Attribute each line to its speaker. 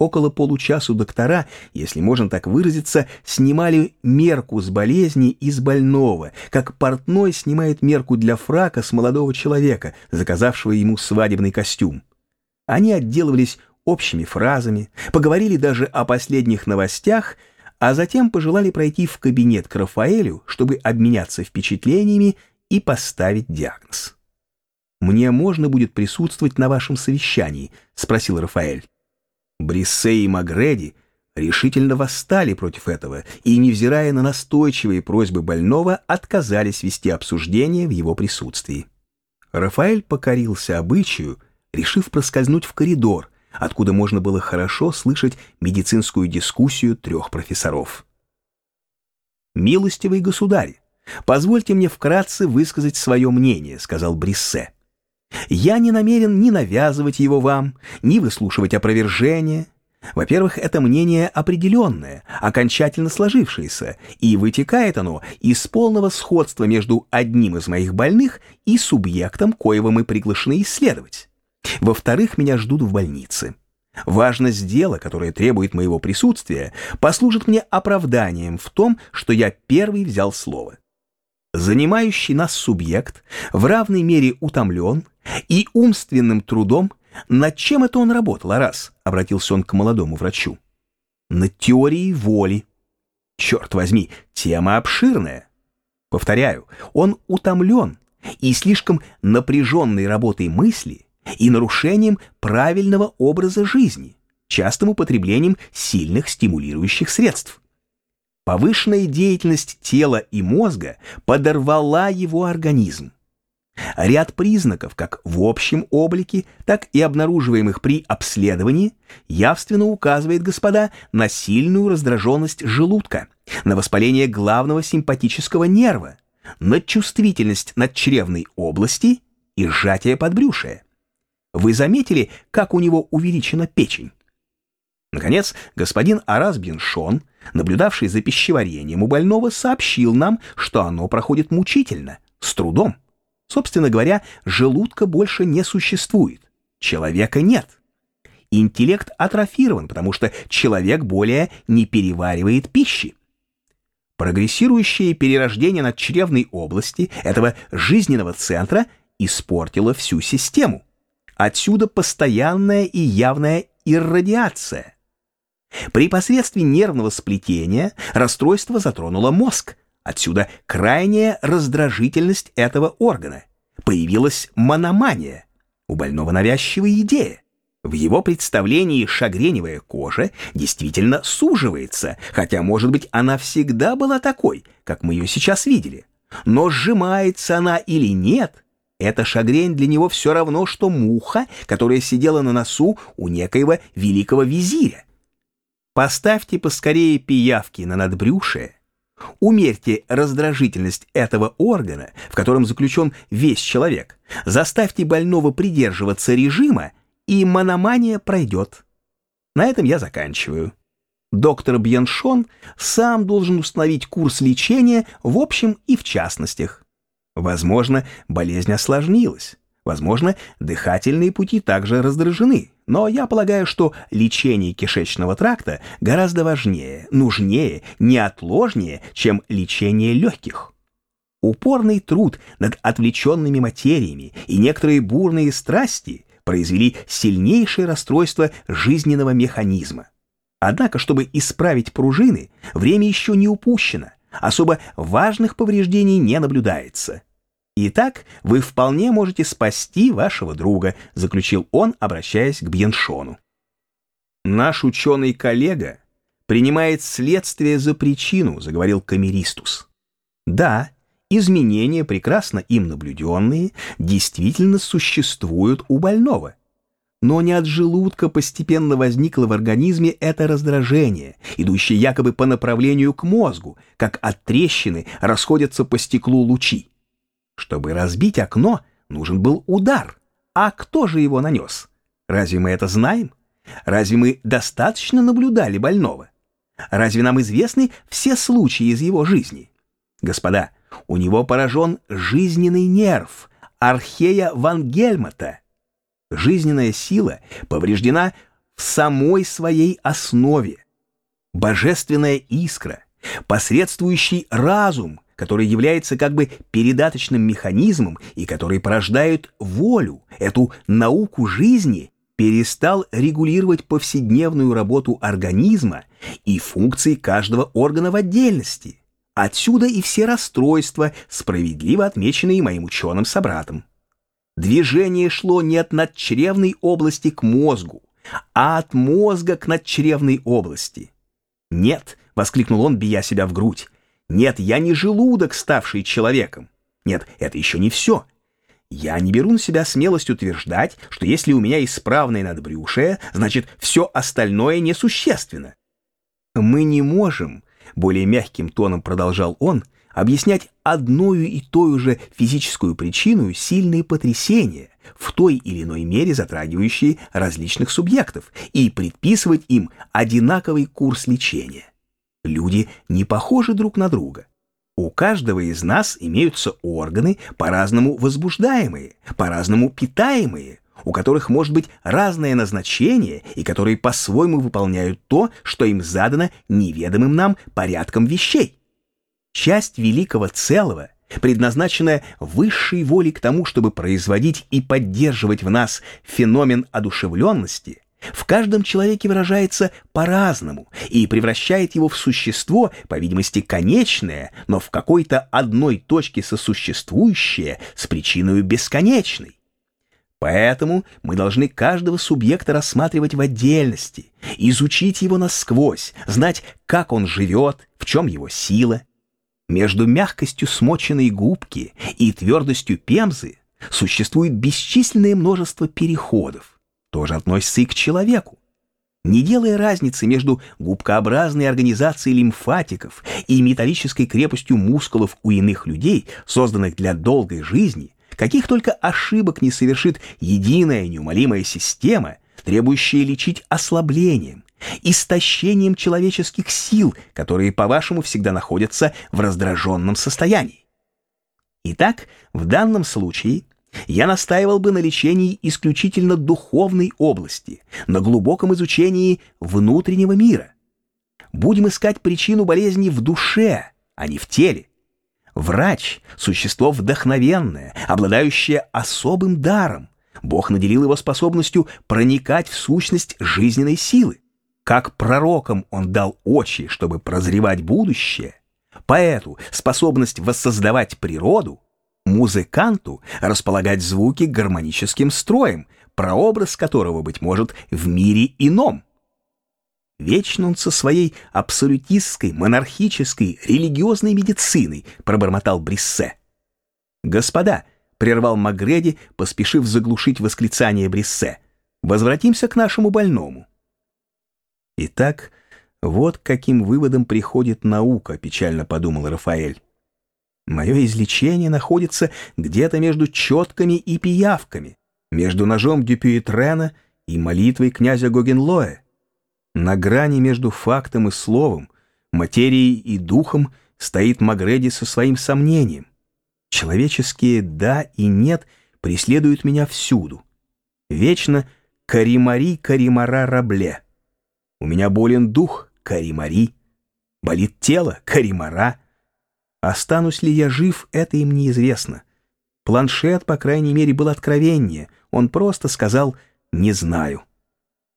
Speaker 1: Около получасу доктора, если можно так выразиться, снимали мерку с болезни и с больного, как портной снимает мерку для фрака с молодого человека, заказавшего ему свадебный костюм. Они отделывались общими фразами, поговорили даже о последних новостях, а затем пожелали пройти в кабинет к Рафаэлю, чтобы обменяться впечатлениями и поставить диагноз. «Мне можно будет присутствовать на вашем совещании?» — спросил Рафаэль. Бриссе и Магреди решительно восстали против этого и, невзирая на настойчивые просьбы больного, отказались вести обсуждение в его присутствии. Рафаэль покорился обычаю, решив проскользнуть в коридор, откуда можно было хорошо слышать медицинскую дискуссию трех профессоров. «Милостивый государь, позвольте мне вкратце высказать свое мнение», — сказал Бриссе. Я не намерен ни навязывать его вам, ни выслушивать опровержения. Во-первых, это мнение определенное, окончательно сложившееся, и вытекает оно из полного сходства между одним из моих больных и субъектом, коего мы приглашены исследовать. Во-вторых, меня ждут в больнице. Важность дела, которое требует моего присутствия, послужит мне оправданием в том, что я первый взял слово. Занимающий нас субъект в равной мере утомлен и умственным трудом, над чем это он работал, а раз, обратился он к молодому врачу. Над теорией воли. Черт возьми, тема обширная. Повторяю, он утомлен и слишком напряженной работой мысли и нарушением правильного образа жизни, частым употреблением сильных стимулирующих средств. Повышенная деятельность тела и мозга подорвала его организм. Ряд признаков, как в общем облике, так и обнаруживаемых при обследовании, явственно указывает, господа, на сильную раздраженность желудка, на воспаление главного симпатического нерва, на чувствительность надчревной области и сжатие подбрюшия. Вы заметили, как у него увеличена печень? Наконец, господин Арас Беншон, наблюдавший за пищеварением у больного, сообщил нам, что оно проходит мучительно, с трудом. Собственно говоря, желудка больше не существует. Человека нет. Интеллект атрофирован, потому что человек более не переваривает пищи. Прогрессирующее перерождение надчревной области этого жизненного центра испортило всю систему. Отсюда постоянная и явная иррадиация. При посредстве нервного сплетения расстройство затронуло мозг, Отсюда крайняя раздражительность этого органа. Появилась мономания. У больного навязчивая идея. В его представлении шагреневая кожа действительно суживается, хотя, может быть, она всегда была такой, как мы ее сейчас видели. Но сжимается она или нет, эта шагрень для него все равно, что муха, которая сидела на носу у некоего великого визиря. Поставьте поскорее пиявки на надбрюшие, Умерьте раздражительность этого органа, в котором заключен весь человек. Заставьте больного придерживаться режима, и мономания пройдет. На этом я заканчиваю. Доктор Бьеншон сам должен установить курс лечения в общем и в частностях. Возможно, болезнь осложнилась. Возможно, дыхательные пути также раздражены, но я полагаю, что лечение кишечного тракта гораздо важнее, нужнее, неотложнее, чем лечение легких. Упорный труд над отвлеченными материями и некоторые бурные страсти произвели сильнейшее расстройство жизненного механизма. Однако, чтобы исправить пружины, время еще не упущено, особо важных повреждений не наблюдается. «Итак, вы вполне можете спасти вашего друга», — заключил он, обращаясь к Бьеншону. «Наш ученый-коллега принимает следствие за причину», — заговорил Камеристус. «Да, изменения, прекрасно им наблюденные, действительно существуют у больного». Но не от желудка постепенно возникло в организме это раздражение, идущее якобы по направлению к мозгу, как от трещины расходятся по стеклу лучи. Чтобы разбить окно, нужен был удар. А кто же его нанес? Разве мы это знаем? Разве мы достаточно наблюдали больного? Разве нам известны все случаи из его жизни? Господа, у него поражен жизненный нерв, архея Ван Гельмота. Жизненная сила повреждена в самой своей основе. Божественная искра, посредствующий разум, который является как бы передаточным механизмом и который порождает волю, эту науку жизни, перестал регулировать повседневную работу организма и функции каждого органа в отдельности. Отсюда и все расстройства, справедливо отмеченные моим ученым-собратом. Движение шло не от надчревной области к мозгу, а от мозга к надчревной области. «Нет», — воскликнул он, бия себя в грудь, «нет, я не желудок, ставший человеком. Нет, это еще не все. Я не беру на себя смелость утверждать, что если у меня исправное надбрюшие, значит, все остальное несущественно. Мы не можем, более мягким тоном продолжал он, объяснять одною и той же физическую причину сильные потрясения, в той или иной мере затрагивающие различных субъектов, и предписывать им одинаковый курс лечения. Люди не похожи друг на друга. У каждого из нас имеются органы, по-разному возбуждаемые, по-разному питаемые, у которых может быть разное назначение и которые по-своему выполняют то, что им задано неведомым нам порядком вещей. Часть великого целого, предназначенная высшей волей к тому, чтобы производить и поддерживать в нас феномен одушевленности, в каждом человеке выражается по-разному и превращает его в существо, по видимости, конечное, но в какой-то одной точке сосуществующее с причиной бесконечной. Поэтому мы должны каждого субъекта рассматривать в отдельности, изучить его насквозь, знать, как он живет, в чем его сила. Между мягкостью смоченной губки и твердостью пемзы существует бесчисленное множество переходов тоже относится и к человеку. Не делая разницы между губкообразной организацией лимфатиков и металлической крепостью мускулов у иных людей, созданных для долгой жизни, каких только ошибок не совершит единая неумолимая система, требующая лечить ослаблением, истощением человеческих сил, которые, по-вашему, всегда находятся в раздраженном состоянии. Итак, в данном случае я настаивал бы на лечении исключительно духовной области, на глубоком изучении внутреннего мира. Будем искать причину болезни в душе, а не в теле. Врач – существо вдохновенное, обладающее особым даром. Бог наделил его способностью проникать в сущность жизненной силы. Как пророкам он дал очи, чтобы прозревать будущее, поэту – способность воссоздавать природу, музыканту располагать звуки гармоническим строем, прообраз которого, быть может, в мире ином. Вечно он со своей абсолютистской, монархической, религиозной медициной пробормотал Бриссе. «Господа», — прервал Магреди, поспешив заглушить восклицание Бриссе, — «возвратимся к нашему больному». Итак, вот к каким выводом приходит наука, печально подумал Рафаэль. Мое излечение находится где-то между четками и пиявками, между ножом Дюпюитрена и молитвой князя Гогенлоя. На грани между фактом и словом, материей и духом стоит Магреди со своим сомнением. Человеческие «да» и «нет» преследуют меня всюду. Вечно «каримари, каримара, рабле». У меня болен дух, каримари. Болит тело, каримара. Останусь ли я жив, это им неизвестно. Планшет, по крайней мере, был откровеннее. Он просто сказал «не знаю».